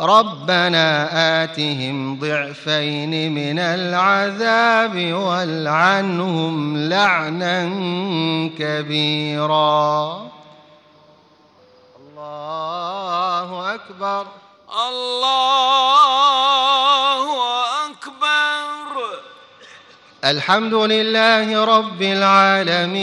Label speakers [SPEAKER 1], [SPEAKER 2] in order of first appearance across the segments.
[SPEAKER 1] ربنا آتهم ضعفين من العذاب والعنهم لعنا كبيرا. الله أكبر.
[SPEAKER 2] الله أكبر.
[SPEAKER 1] الحمد لله رب العالمين.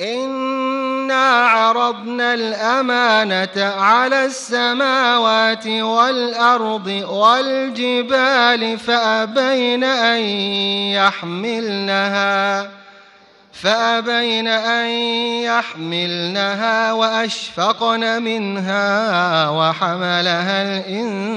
[SPEAKER 1] إنا عرضنا الأمانة على السماوات والأرض والجبال فأبين أن يحملنها فأبين أن يحملنها وأشفقن منها وحملها الإنسان